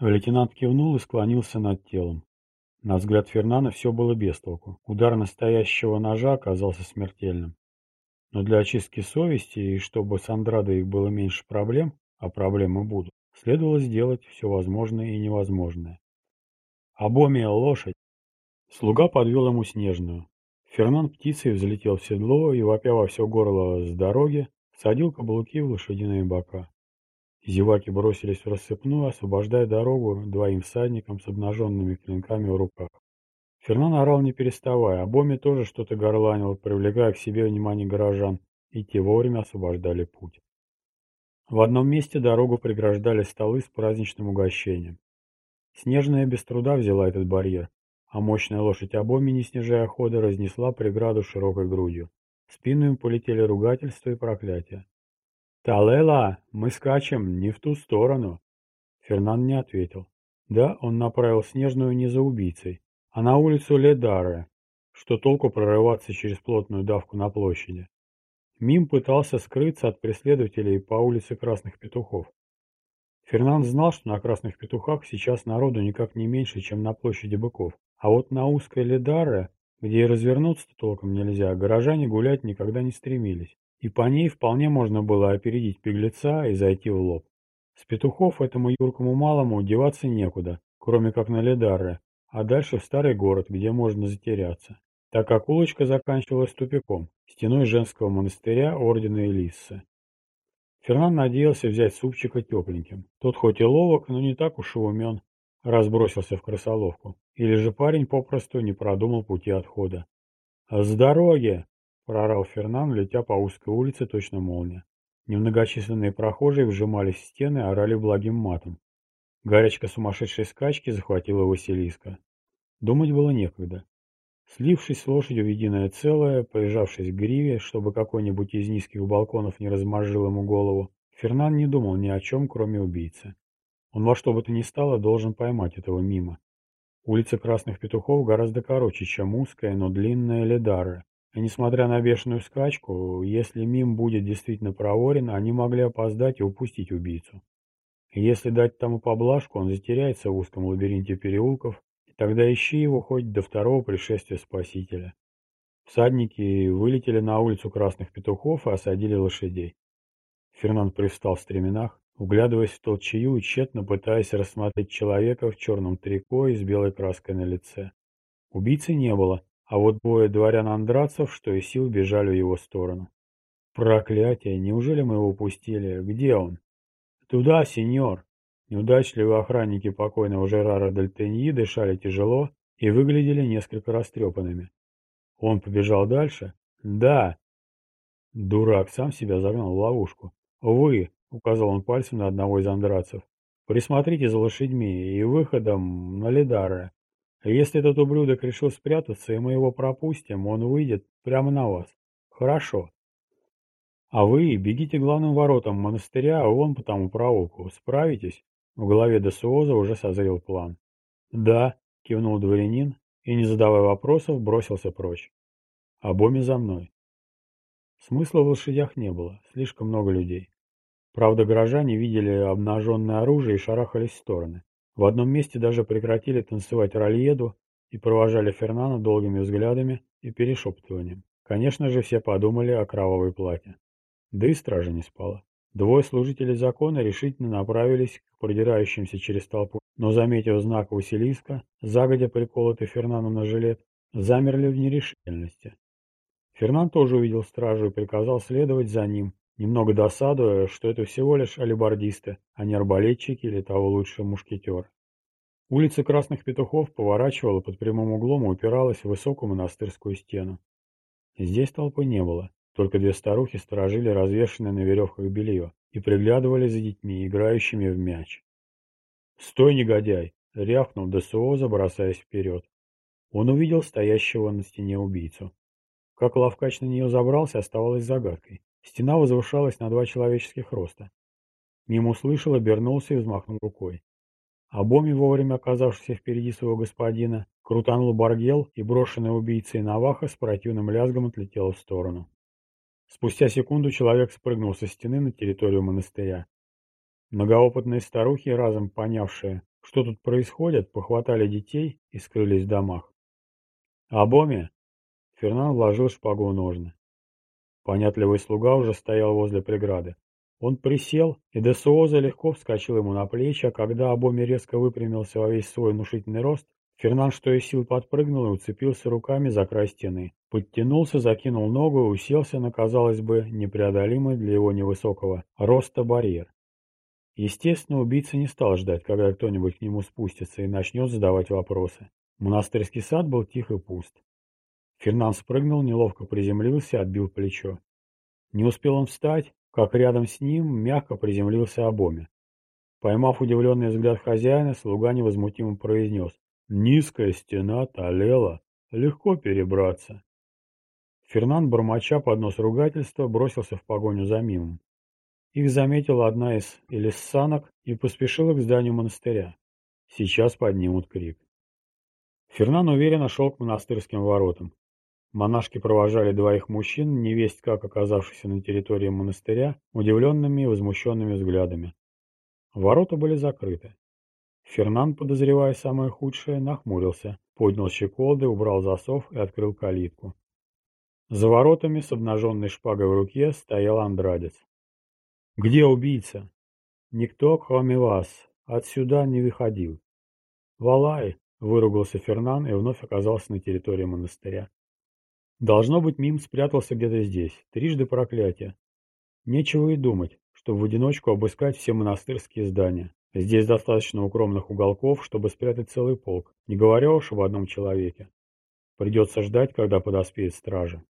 Лейтенант кивнул и склонился над телом. На взгляд Фернана все было без толку. Удар настоящего ножа оказался смертельным. Но для очистки совести и чтобы с Андрадой было меньше проблем, а проблемы будут, следовало сделать все возможное и невозможное. «Обомия лошадь!» Слуга подвел ему снежную. Фернан птицей взлетел в седло и, вопя во все горло с дороги, садил каблуки в лошадиные бока. Зеваки бросились в рассыпную, освобождая дорогу двоим всадникам с обнаженными клинками в руках. Фернан орал не переставая, а Боми тоже что-то горланил, привлекая к себе внимание горожан, и те вовремя освобождали путь. В одном месте дорогу преграждали столы с праздничным угощением. Снежная без труда взяла этот барьер, а мощная лошадь Абоми, не снижая хода, разнесла преграду широкой грудью. В спину им полетели ругательства и проклятия. «Талела, мы скачем не в ту сторону!» Фернан не ответил. Да, он направил Снежную не за убийцей, а на улицу Ледаре, что толку прорываться через плотную давку на площади. Мим пытался скрыться от преследователей по улице Красных Петухов. Фернан знал, что на Красных Петухах сейчас народу никак не меньше, чем на площади Быков. А вот на узкой Ледаре, где и развернуться толком нельзя, горожане гулять никогда не стремились и по ней вполне можно было опередить беглеца и зайти в лоб. С петухов этому юркому малому деваться некуда, кроме как на Ледарре, а дальше в старый город, где можно затеряться, так как улочка заканчивалась тупиком, стеной женского монастыря ордена Элиссы. Фернан надеялся взять супчика тепленьким. Тот хоть и ловок, но не так уж и умен, раз в крысоловку. Или же парень попросту не продумал пути отхода. «С дороги!» — проорал Фернан, летя по узкой улице точно молния. Немногочисленные прохожие вжимались в стены, орали благим матом. Горячка сумасшедшей скачки захватила Василиска. Думать было некогда. Слившись с лошадью в единое целое, прижавшись к гриве, чтобы какой-нибудь из низких балконов не размозжил ему голову, Фернан не думал ни о чем, кроме убийцы. Он во что бы то ни стало должен поймать этого мимо. Улица Красных Петухов гораздо короче, чем узкая, но длинная Ледара, и несмотря на бешеную скачку, если Мим будет действительно проворен, они могли опоздать и упустить убийцу. И если дать тому поблажку, он затеряется в узком лабиринте переулков, и тогда ищи его хоть до второго пришествия Спасителя. Всадники вылетели на улицу Красных Петухов и осадили лошадей. Фернанд пристал в стременах, углядываясь в толчею и тщетно пытаясь рассмотреть человека в черном трико и с белой краской на лице. Убийцы не было, а вот двое дворян-андрацев, что и сил, бежали в его сторону. Проклятие! Неужели мы его упустили? Где он? Туда, сеньор! Неудачливые охранники покойного Жерара Дальтеньи дышали тяжело и выглядели несколько растрепанными. Он побежал дальше? Да. Дурак сам себя загнал в ловушку. Вы, указал он пальцем на одного из андрацев, присмотрите за лошадьми и выходом на Лидары. Если этот ублюдок решил спрятаться, и мы его пропустим, он выйдет прямо на вас. Хорошо. А вы бегите главным воротам монастыря, а вон по тому проулку. Справитесь? В голове Десуоза уже созрел план. Да, кивнул дворянин и, не задавая вопросов, бросился прочь. А Боми за мной. Смысла в лошадях не было, слишком много людей. Правда, горожане видели обнаженное оружие и шарахались в стороны. В одном месте даже прекратили танцевать рольеду и провожали Фернана долгими взглядами и перешептыванием. Конечно же, все подумали о кровавой плате. Да и стража не спала. Двое служителей закона решительно направились к продирающимся через толпу, но, заметив знак Василиска, загодя приколотый Фернаном на жилет, замерли в нерешительности. Фернан тоже увидел стражу и приказал следовать за ним, немного досадуя, что это всего лишь алибардисты, а не арбалетчики или того лучше мушкетер. Улица Красных Петухов поворачивала под прямым углом и упиралась в высокую монастырскую стену. Здесь толпы не было, только две старухи сторожили развешанное на веревках белье и приглядывали за детьми, играющими в мяч. «Стой, негодяй!» — рявкнул Десуоза, бросаясь вперед. Он увидел стоящего на стене убийцу. Как Лавкач на нее забрался, оставалось загадкой. Стена возвышалась на два человеческих роста. Мимо услышал, обернулся и взмахнул рукой. А Боми, вовремя оказавшийся впереди своего господина, крутанул баргел, и брошенная убийцей Наваха с противным лязгом отлетела в сторону. Спустя секунду человек спрыгнул со стены на территорию монастыря. Многоопытные старухи, разом понявшие, что тут происходит, похватали детей и скрылись в домах. «Абоми!» Фернан вложил шпагу в ножны. Понятливый слуга уже стоял возле преграды. Он присел, и Десуоза легко вскочил ему на плечи, а когда Абоми резко выпрямился во весь свой внушительный рост, Фернан что из сил подпрыгнул и уцепился руками за край стены. Подтянулся, закинул ногу и уселся на, казалось бы, непреодолимый для его невысокого роста барьер. Естественно, убийца не стал ждать, когда кто-нибудь к нему спустится и начнет задавать вопросы. Монастырский сад был тих и пуст. Фернан спрыгнул, неловко приземлился, отбил плечо. Не успел он встать, как рядом с ним мягко приземлился Абоми. Поймав удивленный взгляд хозяина, слуга невозмутимо произнес. «Низкая стена талела, легко перебраться». Фернан, бормоча под нос ругательства, бросился в погоню за мимом. Их заметила одна из элиссанок и поспешила к зданию монастыря. Сейчас поднимут крик. Фернан уверенно шел к монастырским воротам. Монашки провожали двоих мужчин, невесть как оказавшихся на территории монастыря, удивленными и возмущенными взглядами. Ворота были закрыты. Фернан, подозревая самое худшее, нахмурился, поднял щеколды, убрал засов и открыл калитку. За воротами с обнаженной шпагой в руке стоял Андрадец. «Где убийца?» «Никто, кроме вас, отсюда не выходил». «Валай!» — выругался Фернан и вновь оказался на территории монастыря. Должно быть, Мим спрятался где-то здесь. Трижды проклятие. Нечего и думать, чтобы в одиночку обыскать все монастырские здания. Здесь достаточно укромных уголков, чтобы спрятать целый полк, не говоря уж об одном человеке. Придется ждать, когда подоспеет стража.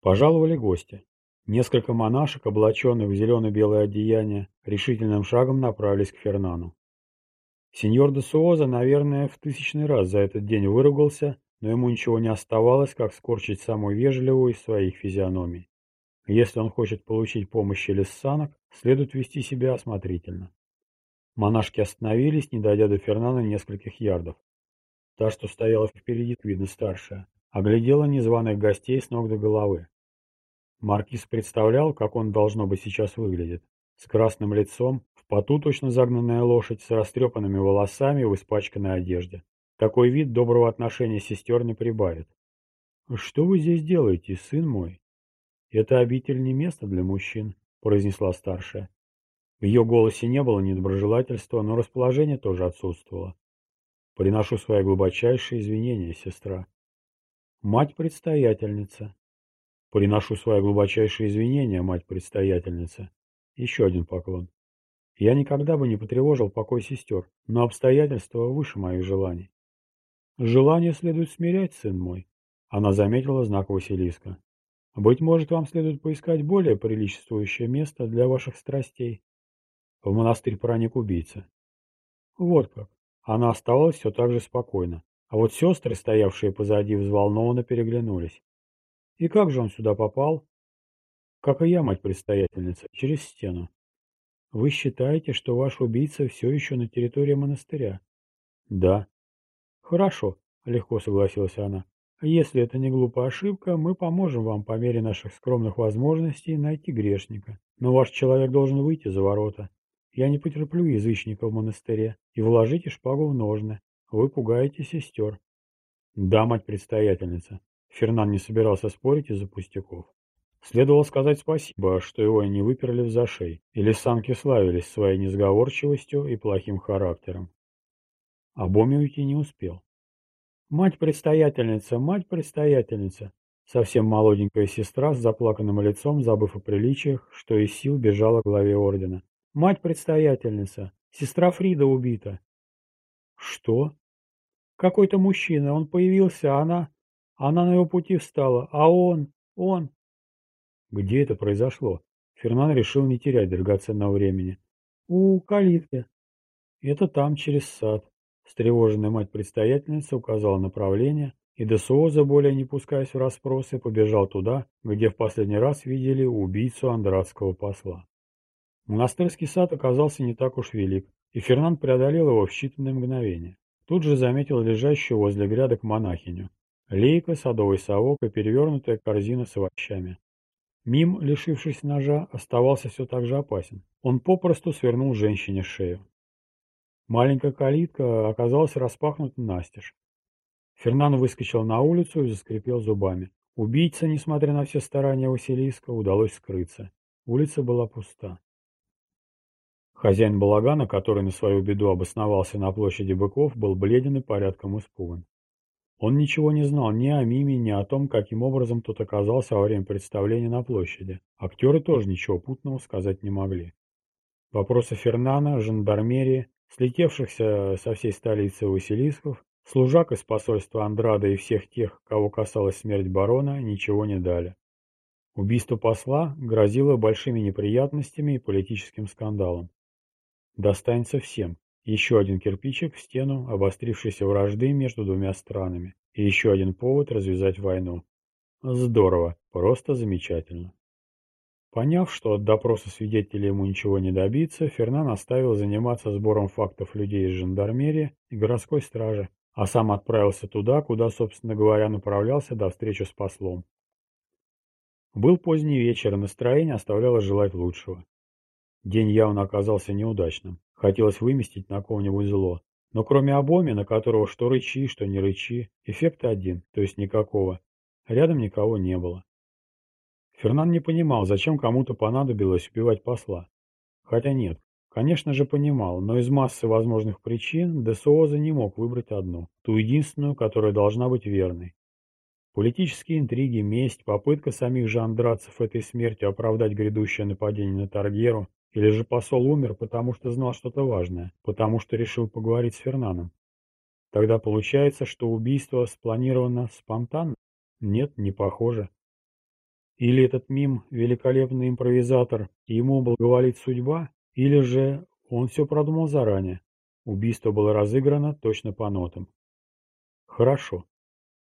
Пожаловали гости. Несколько монашек, облаченных в зелено-белое одеяние, решительным шагом направились к Фернану. Сеньор де Суоза, наверное, в тысячный раз за этот день выругался, но ему ничего не оставалось, как скорчить самую вежливую из своих физиономий. Если он хочет получить помощь или санок, следует вести себя осмотрительно. Монашки остановились, не дойдя до Фернана нескольких ярдов. Та, что стояла впереди, видно старшая, оглядела незваных гостей с ног до головы. Маркиз представлял, как он должно быть сейчас выглядит. С красным лицом, в поту точно загнанная лошадь, с растрепанными волосами в испачканной одежде. Такой вид доброго отношения сестер не прибавит. «Что вы здесь делаете, сын мой?» «Это обитель не место для мужчин», — произнесла старшая. В ее голосе не было недоброжелательства, но расположение тоже отсутствовало. «Приношу свои глубочайшие извинения, сестра». «Мать-предстоятельница», Приношу свои глубочайшие извинения, мать-предстоятельница. Еще один поклон. Я никогда бы не потревожил покой сестер, но обстоятельства выше моих желаний. Желание следует смирять, сын мой. Она заметила знак Василиска. Быть может, вам следует поискать более приличествующее место для ваших страстей. В монастырь проник убийца. Вот как. Она оставалась все так же спокойно. А вот сестры, стоявшие позади, взволнованно переглянулись. И как же он сюда попал? Как и я, мать-предстоятельница, через стену. Вы считаете, что ваш убийца все еще на территории монастыря? Да. Хорошо, легко согласилась она. Если это не глупая ошибка, мы поможем вам по мере наших скромных возможностей найти грешника. Но ваш человек должен выйти за ворота. Я не потерплю язычника в монастыре. И вложите шпагу в ножны. Вы пугаете сестер. Да, мать-предстоятельница. Фернан не собирался спорить из-за пустяков. Следовало сказать спасибо, что его не выперли в зашей, или самки славились своей несговорчивостью и плохим характером. А Боми уйти не успел. «Мать-предстоятельница, мать-предстоятельница!» Совсем молоденькая сестра с заплаканным лицом, забыв о приличиях, что из сил бежала к главе ордена. «Мать-предстоятельница! Сестра Фрида убита!» «Что?» «Какой-то мужчина, он появился, а она...» Она на его пути встала, а он, он... Где это произошло? Фернан решил не терять драгоценного времени. У калитки. Это там, через сад. Встревоженная мать-предстоятельница указала направление, и Десуоза, более не пускаясь в расспросы, побежал туда, где в последний раз видели убийцу андратского посла. Монастырский сад оказался не так уж велик, и Фернан преодолел его в считанные мгновения. Тут же заметил лежащую возле грядок монахиню. Лейка, садовый совок и перевернутая корзина с овощами. Мим, лишившись ножа, оставался все так же опасен. Он попросту свернул женщине шею. Маленькая калитка оказалась распахнута настежь. Фернан выскочил на улицу и заскрипел зубами. Убийце, несмотря на все старания Василиска, удалось скрыться. Улица была пуста. Хозяин балагана, который на свою беду обосновался на площади быков, был бледен и порядком испуган. Он ничего не знал ни о Миме, ни о том, каким образом тот оказался во время представления на площади. Актеры тоже ничего путного сказать не могли. Вопросы Фернана, жандармерии, слетевшихся со всей столицы Василисков, служак из посольства Андрада и всех тех, кого касалась смерть барона, ничего не дали. Убийство посла грозило большими неприятностями и политическим скандалом. Достанется всем. Еще один кирпичик в стену обострившейся вражды между двумя странами. И еще один повод развязать войну. Здорово, просто замечательно. Поняв, что от допроса свидетелей ему ничего не добиться, Фернан оставил заниматься сбором фактов людей из жандармерии и городской стражи, а сам отправился туда, куда, собственно говоря, направлялся до встречи с послом. Был поздний вечер, настроение оставляло желать лучшего. День явно оказался неудачным. Хотелось выместить на кого-нибудь зло. Но кроме Абомина, которого что рычи, что не рычи, эффект один, то есть никакого. Рядом никого не было. Фернан не понимал, зачем кому-то понадобилось убивать посла. Хотя нет, конечно же понимал, но из массы возможных причин Десуоза не мог выбрать одну, ту единственную, которая должна быть верной. Политические интриги, месть, попытка самих же андрацев этой смертью оправдать грядущее нападение на Таргеру, или же посол умер, потому что знал что-то важное, потому что решил поговорить с Фернаном. Тогда получается, что убийство спланировано спонтанно? Нет, не похоже. Или этот мим – великолепный импровизатор, ему благоволит судьба, или же он все продумал заранее. Убийство было разыграно точно по нотам. Хорошо.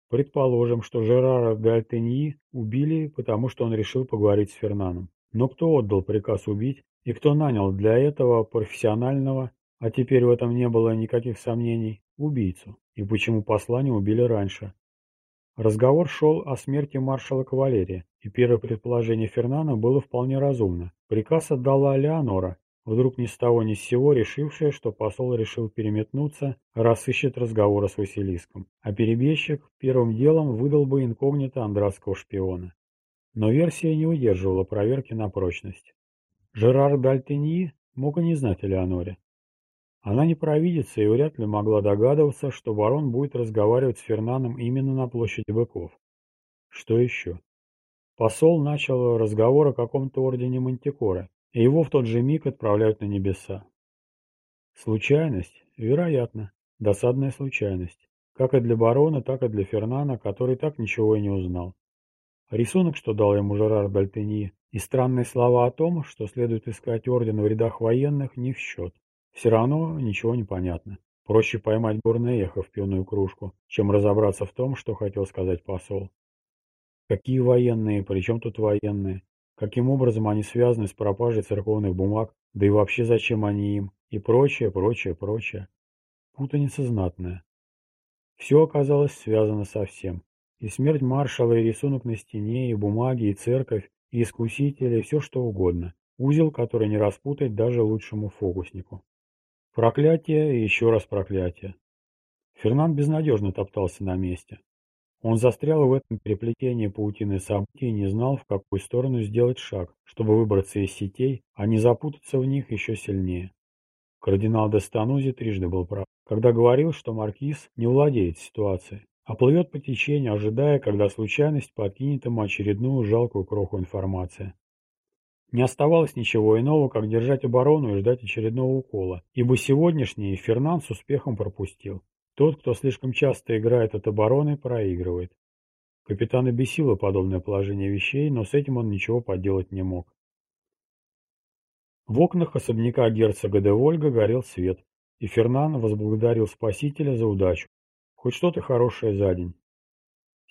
Предположим, что Жерара Гальтеньи убили, потому что он решил поговорить с Фернаном. Но кто отдал приказ убить, и кто нанял для этого профессионального, а теперь в этом не было никаких сомнений, убийцу? И почему посла убили раньше? Разговор шел о смерти маршала кавалерии, и первое предположение Фернана было вполне разумно. Приказ отдала Леонора, вдруг ни с того ни с сего решившая, что посол решил переметнуться, раз ищет разговора с Василиском, а перебежчик первым делом выдал бы инкогнито андратского шпиона. Но версия не удерживала проверки на прочность. Жерар Дальтеньи мог и не знать о Леоноре. Она не провидица и вряд ли могла догадываться, что барон будет разговаривать с Фернаном именно на площади быков. Что еще? Посол начал разговор о каком-то ордене Мантикора, и его в тот же миг отправляют на небеса. Случайность? Вероятно. Досадная случайность. Как и для барона, так и для Фернана, который так ничего и не узнал. Рисунок, что дал ему Жерар Дальтеньи, и странные слова о том, что следует искать орден в рядах военных, не в счет. Все равно ничего не понятно. Проще поймать горное эхо в пивную кружку, чем разобраться в том, что хотел сказать посол. Какие военные, при чем тут военные? Каким образом они связаны с пропажей церковных бумаг, да и вообще зачем они им, и прочее, прочее, прочее. Путаница знатная. Все оказалось связано со всем. И смерть маршала, и рисунок на стене, и бумаги, и церковь, и искусители, и все что угодно. Узел, который не распутать даже лучшему фокуснику. Проклятие и еще раз проклятие. Фернанд безнадежно топтался на месте. Он застрял в этом переплетении паутины событий и не знал, в какую сторону сделать шаг, чтобы выбраться из сетей, а не запутаться в них еще сильнее. Кардинал де Станузи трижды был прав, когда говорил, что маркиз не владеет ситуацией, а плывет по течению, ожидая, когда случайность подкинет ему очередную жалкую кроху информации. Не оставалось ничего иного, как держать оборону и ждать очередного укола, ибо сегодняшний Фернан с успехом пропустил. Тот, кто слишком часто играет от обороны, проигрывает. Капитана бесило подобное положение вещей, но с этим он ничего поделать не мог. В окнах особняка герцога де Вольга горел свет, и Фернан возблагодарил спасителя за удачу. Хоть что-то хорошее за день.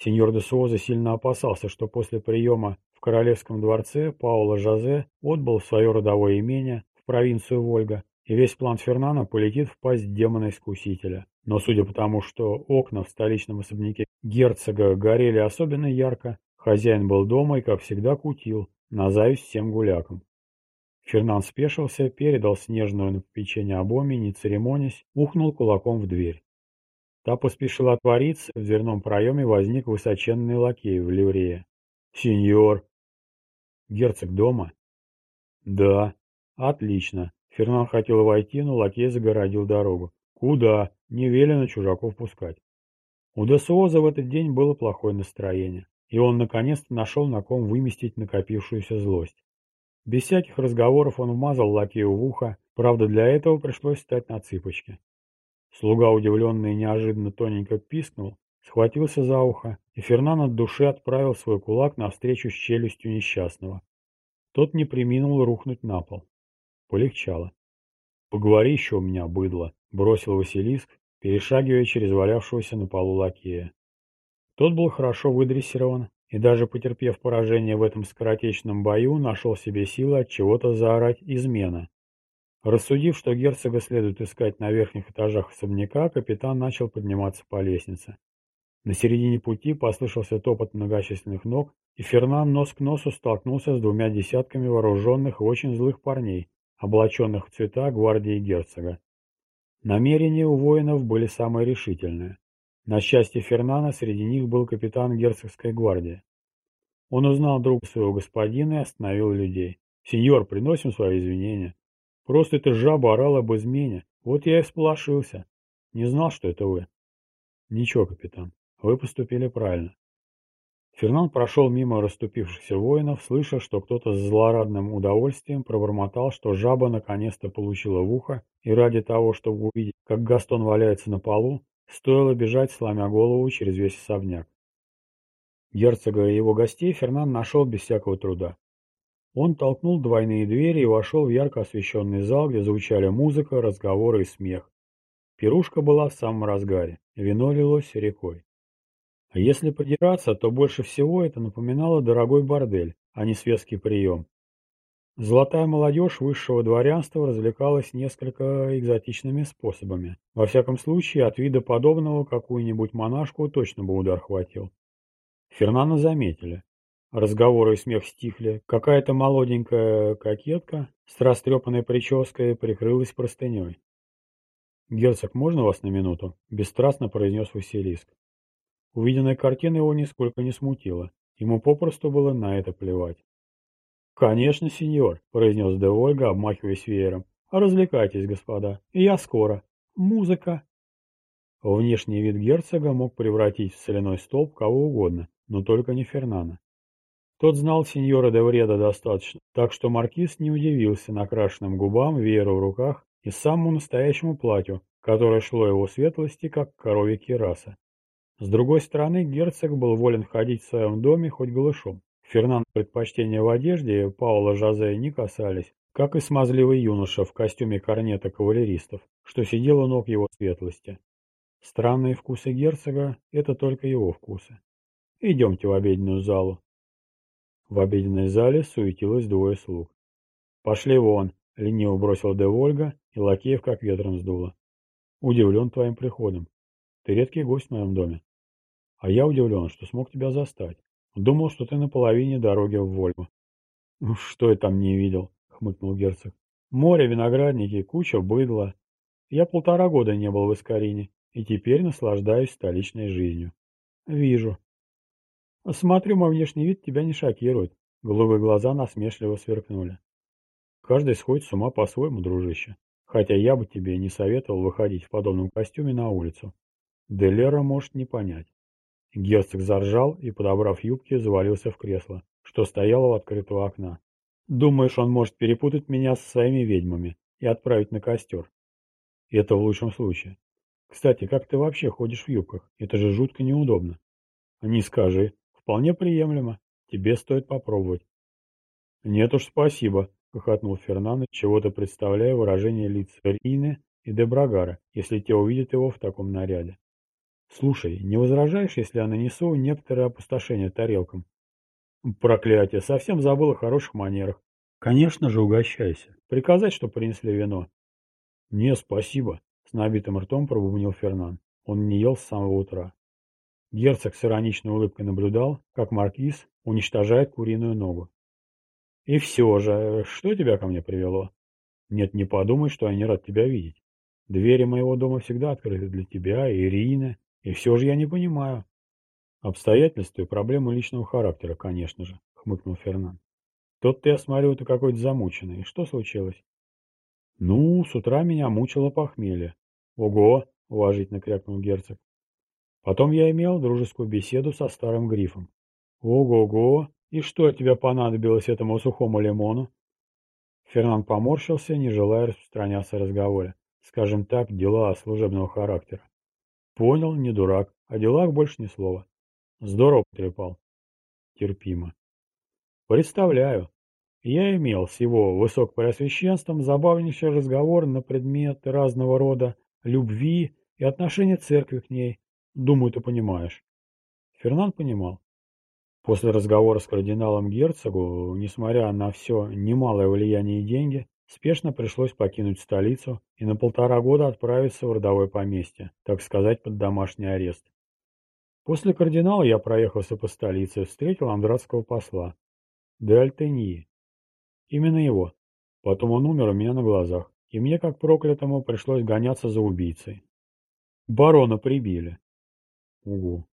Сеньор де Суоза сильно опасался, что после приема королевском дворце Пауло Жозе отбыл свое родовое имение в провинцию Вольга, и весь план Фернана полетит в пасть демона-искусителя. Но судя по тому, что окна в столичном особняке герцога горели особенно ярко, хозяин был дома и, как всегда, кутил, на зависть всем гулякам. Фернан спешился, передал снежную на попечение обоми, не церемонясь, ухнул кулаком в дверь. Та поспешила отвориться, в дверном проеме возник высоченный лакей в ливрее. «Сеньор!» «Герцог дома?» «Да». «Отлично». Фернан хотел войти, но лакей загородил дорогу. «Куда? Не велено чужаков пускать». У Десуоза в этот день было плохое настроение, и он наконец-то нашел на ком выместить накопившуюся злость. Без всяких разговоров он вмазал лакею в ухо, правда для этого пришлось встать на цыпочки. Слуга, удивленный и неожиданно тоненько пискнул, схватился за ухо, и Фернан от души отправил свой кулак навстречу с челюстью несчастного. Тот не приминул рухнуть на пол. Полегчало. «Поговори еще у меня, быдло», — бросил Василиск, перешагивая через валявшегося на полу лакея. Тот был хорошо выдрессирован, и даже потерпев поражение в этом скоротечном бою, нашел себе силы от чего-то заорать «измена». Рассудив, что герцога следует искать на верхних этажах особняка, капитан начал подниматься по лестнице. На середине пути послышался топот многочисленных ног, и Фернан нос к носу столкнулся с двумя десятками вооруженных и очень злых парней, облаченных в цвета гвардии герцога. Намерения у воинов были самые решительные. На счастье Фернана среди них был капитан герцогской гвардии. Он узнал друга своего господина и остановил людей. «Сеньор, приносим свои извинения. Просто эта жаба орала об измене. Вот я и всполошился. Не знал, что это вы. Ничего, капитан. Вы поступили правильно. Фернан прошел мимо расступившихся воинов, слыша, что кто-то с злорадным удовольствием пробормотал, что жаба наконец-то получила в ухо, и ради того, чтобы увидеть, как Гастон валяется на полу, стоило бежать, сломя голову через весь особняк. Герцога и его гостей Фернан нашел без всякого труда. Он толкнул двойные двери и вошел в ярко освещенный зал, где звучали музыка, разговоры и смех. Пирушка была в самом разгаре, вино лилось рекой. А если подираться, то больше всего это напоминало дорогой бордель, а не светский прием. Золотая молодежь высшего дворянства развлекалась несколько экзотичными способами. Во всяком случае, от вида подобного какую-нибудь монашку точно бы удар хватил. Фернана заметили. Разговоры и смех стихли. Какая-то молоденькая кокетка с растрепанной прической прикрылась простыней. «Герцог, можно вас на минуту?» – бесстрастно произнес Василиск. Увиденная картина его нисколько не смутила. Ему попросту было на это плевать. «Конечно, сеньор», — произнес де Ольга, обмахиваясь веером. «Развлекайтесь, господа. Я скоро. Музыка». Внешний вид герцога мог превратить в соляной столб кого угодно, но только не Фернана. Тот знал сеньора де Вреда достаточно, так что маркиз не удивился накрашенным губам, вееру в руках и самому настоящему платью, которое шло его светлости, как коровья кираса. С другой стороны, герцог был волен ходить в своем доме хоть голышом. Фернанд предпочтения в одежде Паула Жозе не касались, как и смазливый юноша в костюме корнета кавалеристов, что сидел у ног его светлости. Странные вкусы герцога — это только его вкусы. Идемте в обеденную залу. В обеденной зале суетилось двое слуг. «Пошли вон!» — лениво бросил де Вольга, и лакеев как ветром сдуло. «Удивлен твоим приходом. Ты редкий гость в моем доме. А я удивлен, что смог тебя застать. Думал, что ты на половине дороги в Вольгу». «Ну, что я там не видел?» — хмыкнул герцог. «Море, виноградники, куча быдла. Я полтора года не был в Искарине, и теперь наслаждаюсь столичной жизнью». «Вижу», Смотрю, мой внешний вид тебя не шокирует. Голубые глаза насмешливо сверкнули. Каждый сходит с ума по-своему, дружище. Хотя я бы тебе не советовал выходить в подобном костюме на улицу. Делера может не понять. Герцог заржал и, подобрав юбки, завалился в кресло, что стояло у открытого окна. Думаешь, он может перепутать меня со своими ведьмами и отправить на костер? Это в лучшем случае. Кстати, как ты вообще ходишь в юбках? Это же жутко неудобно. Не скажи. Вполне приемлемо. Тебе стоит попробовать. Нет уж, спасибо, хохотнул Фернандо, чего-то представляя выражение лиц Рины и Дебрагара, если те увидят его в таком наряде. Слушай, не возражаешь, если я нанесу некоторое опустошение тарелкам? Проклятие, совсем забыл о хороших манерах. Конечно же, угощайся. Приказать, что принесли вино. Не, спасибо, с набитым ртом пробубнил Фернан. Он не ел с самого утра. Герцог с ироничной улыбкой наблюдал, как маркиз уничтожает куриную ногу. И все же, что тебя ко мне привело? Нет, не подумай, что я не рад тебя видеть. Двери моего дома всегда открыты для тебя и Ирины, и все же я не понимаю. Обстоятельства и проблемы личного характера, конечно же, хмыкнул Фернан. Тот ты, я смотрю, ты какой-то замученный. Что случилось? Ну, с утра меня мучило похмелье. Ого, уважительно крякнул герцог. Потом я имел дружескую беседу со старым грифом. Ого-го, и что от тебя понадобилось этому сухому лимону? Фернан поморщился, не желая распространяться разговоре. Скажем так, дела служебного характера. Понял, не дурак. О делах больше ни слова. Здорово потрепал. Терпимо. Представляю. Я имел с его высокопреосвященством забавнейший разговор на предмет разного рода любви и отношения церкви к ней. Думаю, ты понимаешь. Фернан понимал. После разговора с кардиналом Герцогу, несмотря на все немалое влияние и деньги, спешно пришлось покинуть столицу и на полтора года отправиться в родовое поместье, так сказать, под домашний арест. После кардинала я проехался по столице, встретил андратского посла. Де. Именно его. Потом он умер у меня на глазах, и мне, как проклятому, пришлось гоняться за убийцей. Барона прибили. Угу.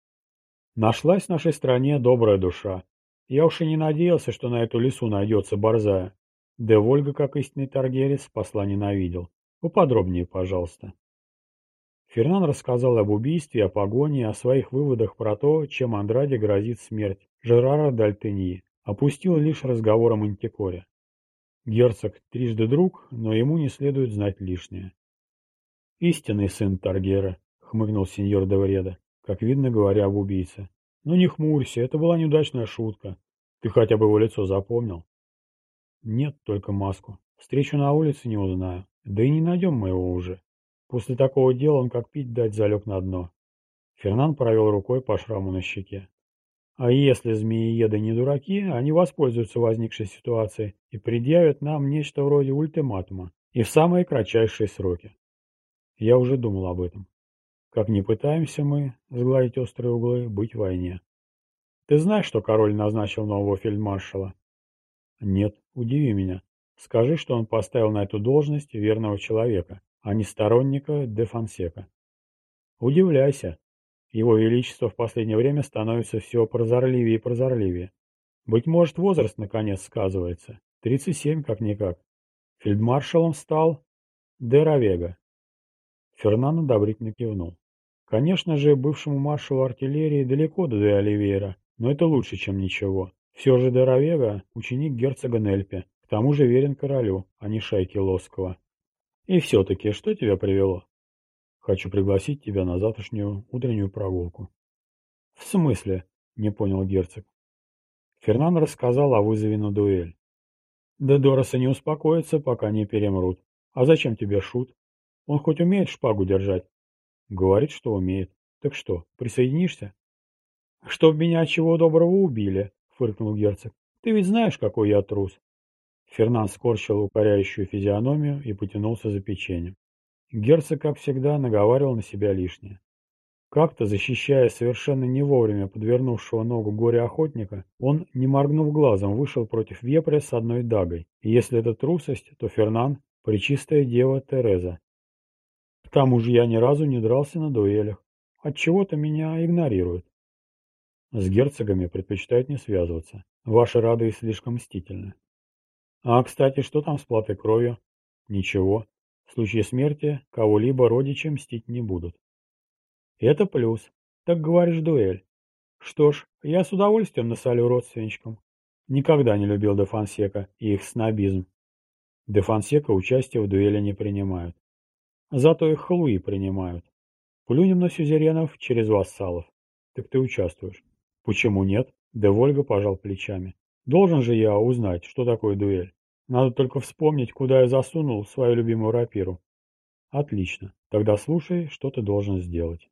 Нашлась в нашей стране добрая душа. Я уж и не надеялся, что на эту лесу найдется борзая. Де Вольга, как истинный торгерец, посла ненавидел. Поподробнее, пожалуйста. Фернан рассказал об убийстве, о погоне, о своих выводах про то, чем Андраде грозит смерть Жерара Дальтеньи. Опустил лишь разговор о. Герцог трижды друг, но ему не следует знать лишнее. «Истинный сын Таргера», — хмыкнул сеньор Девреда как видно, говоря об убийце. «Ну не хмурься, это была неудачная шутка. Ты хотя бы его лицо запомнил?» «Нет, только маску. Встречу на улице не узнаю. Да и не найдем мы его уже. После такого дела он как пить дать залег на дно». Фернан провел рукой по шраму на щеке. А если змеиеды не дураки, они воспользуются возникшей ситуацией и предъявят нам нечто вроде ультиматума, и в самые кратчайшие сроки. Я уже думал об этом. Как ни пытаемся мы сгладить острые углы, быть в войне. Ты знаешь, что король назначил нового фельдмаршала? Нет, удиви меня. Скажи, что он поставил на эту должность верного человека, а не сторонника де Фонсека. Удивляйся. Его Величество в последнее время становится все прозорливее и прозорливее. Быть может, возраст наконец сказывается. 37 как-никак. Фельдмаршалом стал де Равега. Фернан одобрительно кивнул. Конечно же, бывшему маршалу артиллерии далеко до Де Оливейра, но это лучше, чем ничего. Все же Доровега – ученик герцога Нельпе, к тому же верен королю, а не шайке Лоскова. И все-таки, что тебя привело? Хочу пригласить тебя на завтрашнюю утреннюю прогулку. В смысле? Не понял герцог. Фернан рассказал о вызове на дуэль. Да Дороса не успокоится, пока не перемрут. А зачем тебе шут? Он хоть умеет шпагу держать, Говорит, что умеет. Так что, присоединишься? Чтоб меня чего доброго убили, фыркнул герцог. Ты ведь знаешь, какой я трус. Фернан скорчил укоряющую физиономию и потянулся за печеньем. Герцог, как всегда, наговаривал на себя лишнее. Как-то, защищая совершенно не вовремя подвернувшего ногу горе-охотника, он, не моргнув глазом, вышел против вепря с одной дагой. И если это трусость, то Фернан – пречистая дева Тереза, к тому же я ни разу не дрался на дуэлях. Отчего-то меня игнорируют. С герцогами предпочитают не связываться. Ваши рады слишком мстительны. А, кстати, что там с платой кровью? Ничего. В случае смерти кого-либо родичи мстить не будут. Это плюс. Так говоришь, дуэль. Что ж, я с удовольствием насолю родственничкам. Никогда не любил Де Фонсека и их снобизм. Де Фонсека участие в дуэли не принимают. Зато их халуи принимают. Плюнем на сюзеренов через вассалов. Так ты участвуешь. Почему нет? Де Вольга пожал плечами. Должен же я узнать, что такое дуэль. Надо только вспомнить, куда я засунул свою любимую рапиру. Отлично. Тогда слушай, что ты должен сделать.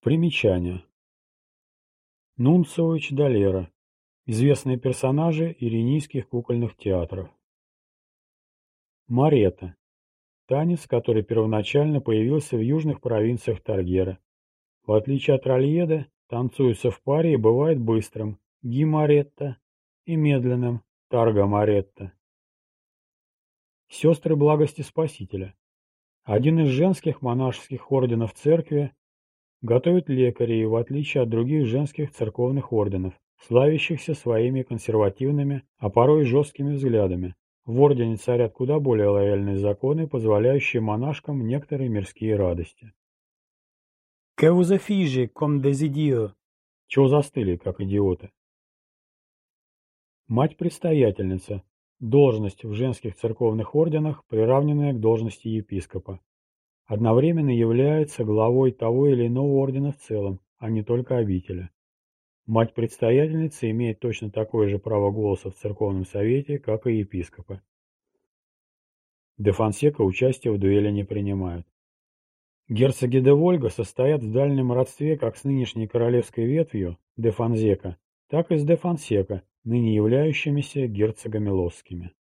Примечание. Нунцевич Далера. Известные персонажи иринийских кукольных театров. Марета. Танец, который первоначально появился в южных провинциях Таргера. В отличие от рольеда, танцуется в паре и бывает быстрым, Гимаретта и медленным Таргамаретта. Сестры благости Спасителя. Один из женских монашеских орденов церкви готовит лекарей, в отличие от других женских церковных орденов, славящихся своими консервативными, а порой жесткими взглядами. В ордене царят куда более лояльные законы, позволяющие монашкам некоторые мирские радости. Que vous affligez comme des idiots? Чего застыли, как идиоты? Мать-предстоятельница. Должность в женских церковных орденах, приравненная к должности епископа. Одновременно является главой того или иного ордена в целом, а не только обители. Мать-предстоятельница имеет точно такое же право голоса в церковном совете, как и епископы. Де Фонсека участие в дуэли не принимают. Герцоги де Вольга состоят в дальнем родстве как с нынешней королевской ветвью де Фонзека, так и с де Фонсека, ныне являющимися герцогами Лосскими.